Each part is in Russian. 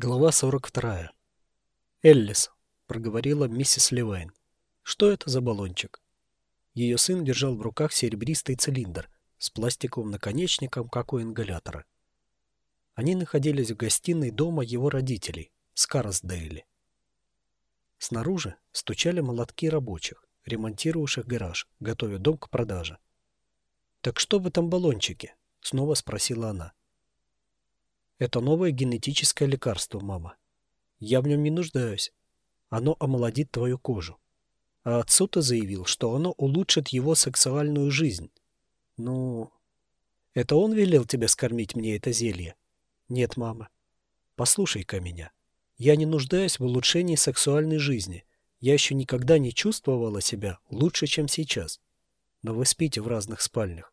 Глава 42. «Эллис», — проговорила миссис Левайн. «Что это за баллончик?» Ее сын держал в руках серебристый цилиндр с пластиковым наконечником, как у ингалятора. Они находились в гостиной дома его родителей, Скарсдейли. Снаружи стучали молотки рабочих, ремонтирующих гараж, готовя дом к продаже. «Так что в этом баллончике?» — снова спросила она. Это новое генетическое лекарство, мама. Я в нем не нуждаюсь. Оно омолодит твою кожу. А отцу-то заявил, что оно улучшит его сексуальную жизнь. Ну, это он велел тебе скормить мне это зелье? Нет, мама. Послушай-ка меня. Я не нуждаюсь в улучшении сексуальной жизни. Я еще никогда не чувствовала себя лучше, чем сейчас. Но вы спите в разных спальнях.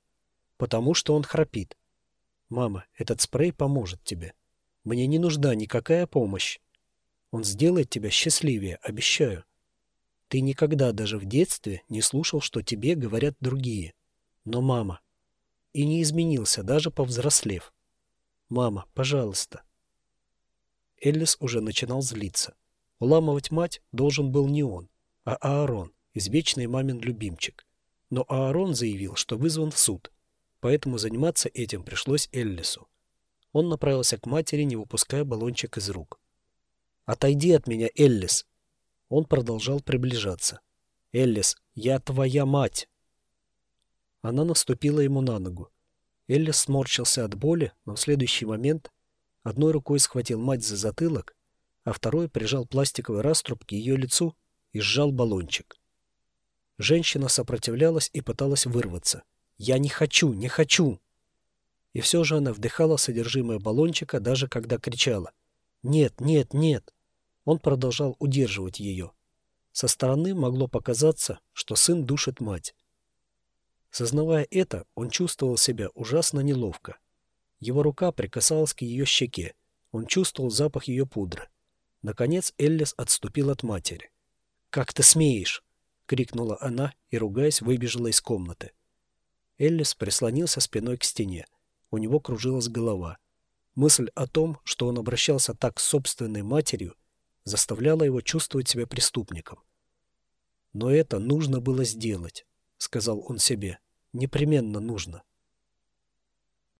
Потому что он храпит. Мама, этот спрей поможет тебе. Мне не нужна никакая помощь. Он сделает тебя счастливее, обещаю. Ты никогда даже в детстве не слушал, что тебе говорят другие. Но мама... И не изменился, даже повзрослев. Мама, пожалуйста. Эллис уже начинал злиться. Уламывать мать должен был не он, а Аарон, извечный мамин любимчик. Но Аарон заявил, что вызван в суд поэтому заниматься этим пришлось Эллису. Он направился к матери, не выпуская баллончик из рук. «Отойди от меня, Эллис!» Он продолжал приближаться. «Эллис, я твоя мать!» Она наступила ему на ногу. Эллис сморщился от боли, но в следующий момент одной рукой схватил мать за затылок, а второй прижал пластиковый раструб к ее лицу и сжал баллончик. Женщина сопротивлялась и пыталась вырваться — «Я не хочу, не хочу!» И все же она вдыхала содержимое баллончика, даже когда кричала. «Нет, нет, нет!» Он продолжал удерживать ее. Со стороны могло показаться, что сын душит мать. Сознавая это, он чувствовал себя ужасно неловко. Его рука прикасалась к ее щеке. Он чувствовал запах ее пудры. Наконец Эллис отступил от матери. «Как ты смеешь!» — крикнула она и, ругаясь, выбежала из комнаты. Эллис прислонился спиной к стене. У него кружилась голова. Мысль о том, что он обращался так с собственной матерью, заставляла его чувствовать себя преступником. «Но это нужно было сделать», — сказал он себе. «Непременно нужно».